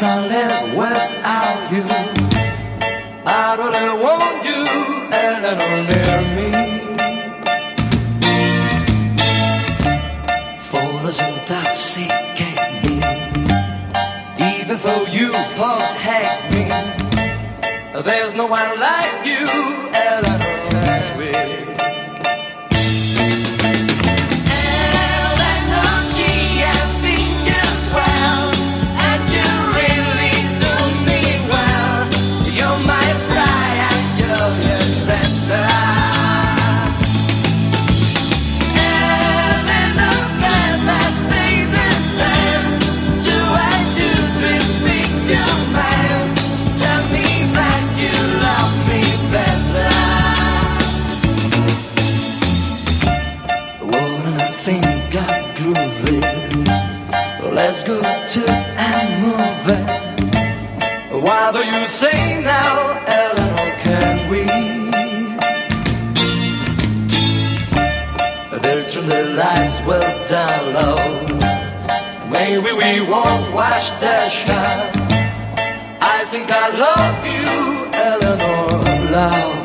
can't live without you. I really want you, and I don't near me. Foolish intoxicate me, even though you first hate me. There's no one like you, Eleanor. Let's go to and move it. Why do you say now, Eleanor, can we? They turn the lights well down low. Maybe we won't wash the shine. I think I love you, Eleanor, love.